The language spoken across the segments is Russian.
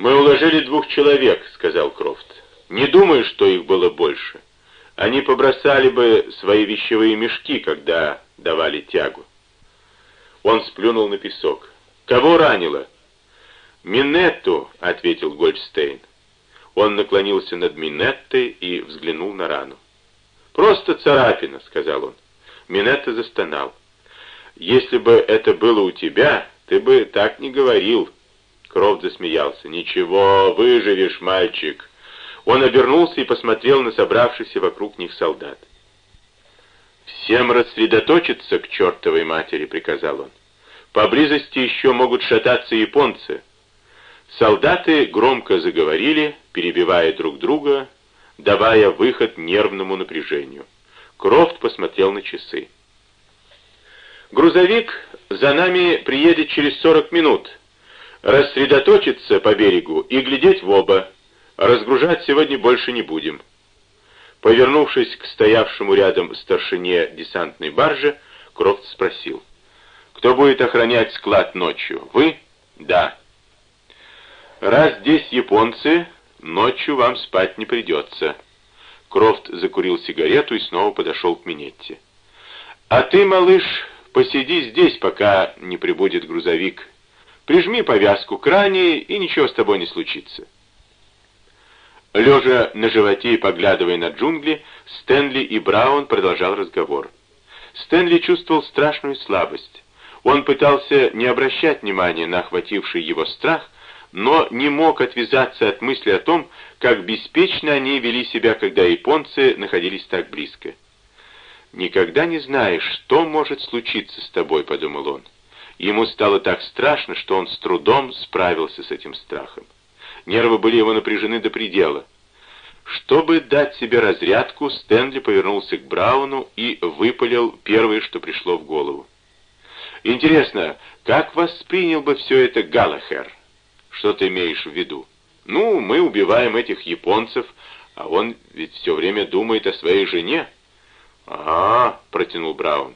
«Мы уложили двух человек», — сказал Крофт. «Не думаю, что их было больше. Они побросали бы свои вещевые мешки, когда давали тягу». Он сплюнул на песок. «Кого ранило?» «Минетту», — ответил Гольдстейн. Он наклонился над Минеттой и взглянул на рану. «Просто царапина», — сказал он. Минетта застонал. «Если бы это было у тебя, ты бы так не говорил». Крофт засмеялся. «Ничего, выживешь, мальчик». Он обернулся и посмотрел на собравшихся вокруг них солдат. «Всем рассредоточиться к чертовой матери», — приказал он. «Поблизости еще могут шататься японцы». Солдаты громко заговорили, перебивая друг друга, давая выход нервному напряжению. Крофт посмотрел на часы. «Грузовик за нами приедет через 40 минут. Рассредоточиться по берегу и глядеть в оба. Разгружать сегодня больше не будем». Повернувшись к стоявшему рядом старшине десантной баржи, Крофт спросил. «Кто будет охранять склад ночью? Вы?» «Да». «Раз здесь японцы, ночью вам спать не придется». Крофт закурил сигарету и снова подошел к Минетте. «А ты, малыш, посиди здесь, пока не прибудет грузовик. Прижми повязку к ране, и ничего с тобой не случится». Лежа на животе и поглядывая на джунгли, Стэнли и Браун продолжал разговор. Стэнли чувствовал страшную слабость. Он пытался не обращать внимания на охвативший его страх, но не мог отвязаться от мысли о том, как беспечно они вели себя, когда японцы находились так близко. «Никогда не знаешь, что может случиться с тобой», — подумал он. Ему стало так страшно, что он с трудом справился с этим страхом. Нервы были его напряжены до предела. Чтобы дать себе разрядку, Стэнли повернулся к Брауну и выпалил первое, что пришло в голову. «Интересно, как воспринял бы все это Галахер?» Что ты имеешь в виду? Ну, мы убиваем этих японцев, а он ведь все время думает о своей жене. Ага, протянул Браун.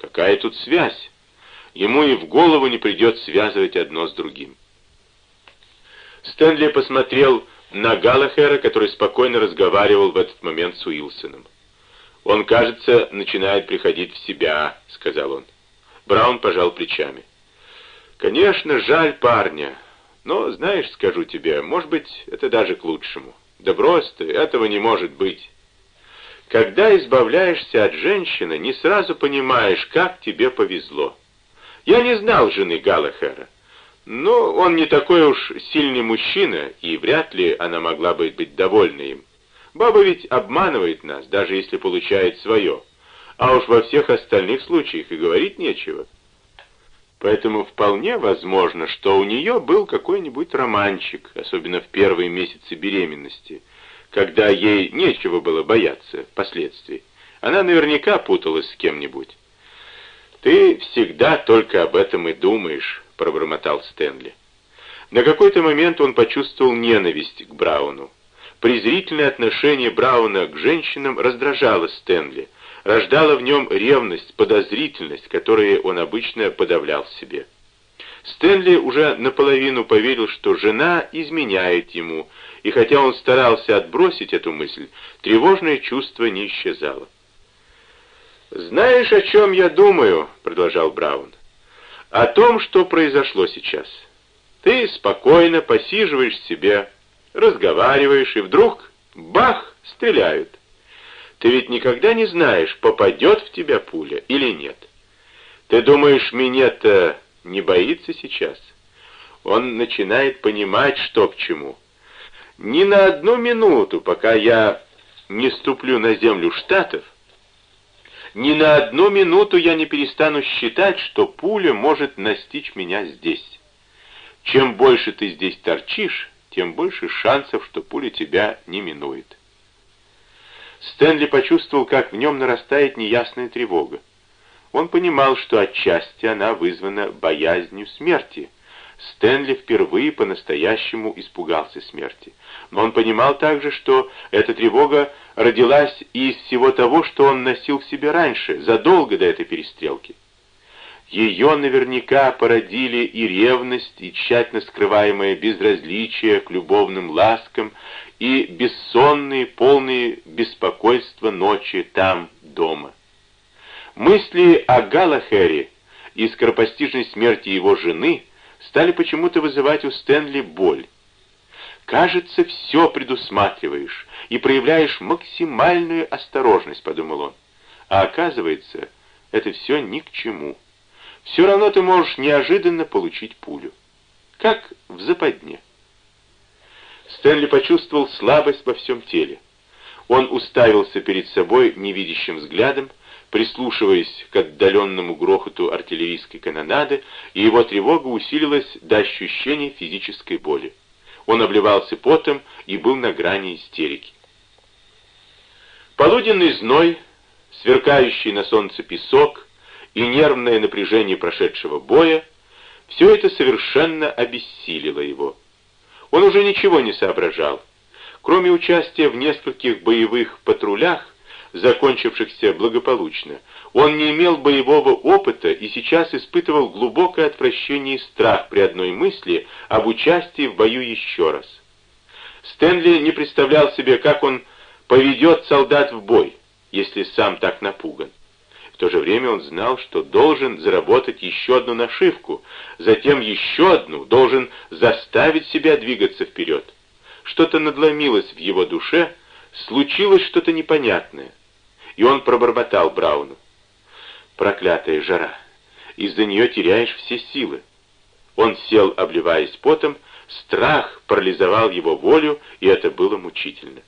Какая тут связь? Ему и в голову не придет связывать одно с другим. Стэнли посмотрел на Галлахера, который спокойно разговаривал в этот момент с Уилсоном. «Он, кажется, начинает приходить в себя», — сказал он. Браун пожал плечами. «Конечно, жаль парня. Но, знаешь, скажу тебе, может быть, это даже к лучшему. Да брось ты, этого не может быть. Когда избавляешься от женщины, не сразу понимаешь, как тебе повезло. Я не знал жены Галлахера. Но он не такой уж сильный мужчина, и вряд ли она могла бы быть довольна им. Баба ведь обманывает нас, даже если получает свое. А уж во всех остальных случаях и говорить нечего. Поэтому вполне возможно, что у нее был какой-нибудь романчик, особенно в первые месяцы беременности, когда ей нечего было бояться последствий. Она наверняка путалась с кем-нибудь. «Ты всегда только об этом и думаешь», — пробормотал Стэнли. На какой-то момент он почувствовал ненависть к Брауну. Презрительное отношение Брауна к женщинам раздражало Стэнли, рождала в нем ревность, подозрительность, которые он обычно подавлял в себе. Стэнли уже наполовину поверил, что жена изменяет ему, и хотя он старался отбросить эту мысль, тревожное чувство не исчезало. «Знаешь, о чем я думаю?» — продолжал Браун. «О том, что произошло сейчас. Ты спокойно посиживаешь себе, разговариваешь, и вдруг — бах! — стреляют. Ты ведь никогда не знаешь, попадет в тебя пуля или нет. Ты думаешь, меня-то не боится сейчас? Он начинает понимать, что к чему. Ни на одну минуту, пока я не ступлю на землю Штатов, ни на одну минуту я не перестану считать, что пуля может настичь меня здесь. Чем больше ты здесь торчишь, тем больше шансов, что пуля тебя не минует. Стэнли почувствовал, как в нем нарастает неясная тревога. Он понимал, что отчасти она вызвана боязнью смерти. Стэнли впервые по-настоящему испугался смерти. Но он понимал также, что эта тревога родилась из всего того, что он носил в себе раньше, задолго до этой перестрелки. Ее наверняка породили и ревность, и тщательно скрываемое безразличие к любовным ласкам, и бессонные, полные беспокойства ночи там, дома. Мысли о Галахере и скоропостижной смерти его жены стали почему-то вызывать у Стэнли боль. «Кажется, все предусматриваешь и проявляешь максимальную осторожность», — подумал он. А оказывается, это все ни к чему. Все равно ты можешь неожиданно получить пулю. Как в западне. Стэнли почувствовал слабость во всем теле. Он уставился перед собой невидящим взглядом, прислушиваясь к отдаленному грохоту артиллерийской канонады, и его тревога усилилась до ощущения физической боли. Он обливался потом и был на грани истерики. Полуденный зной, сверкающий на солнце песок и нервное напряжение прошедшего боя, все это совершенно обессилило его. Он уже ничего не соображал. Кроме участия в нескольких боевых патрулях, закончившихся благополучно, он не имел боевого опыта и сейчас испытывал глубокое отвращение и страх при одной мысли об участии в бою еще раз. Стэнли не представлял себе, как он поведет солдат в бой, если сам так напуган. В то же время он знал, что должен заработать еще одну нашивку, затем еще одну, должен заставить себя двигаться вперед. Что-то надломилось в его душе, случилось что-то непонятное. И он пробормотал Брауну. Проклятая жара! Из-за нее теряешь все силы. Он сел, обливаясь потом, страх парализовал его волю, и это было мучительно.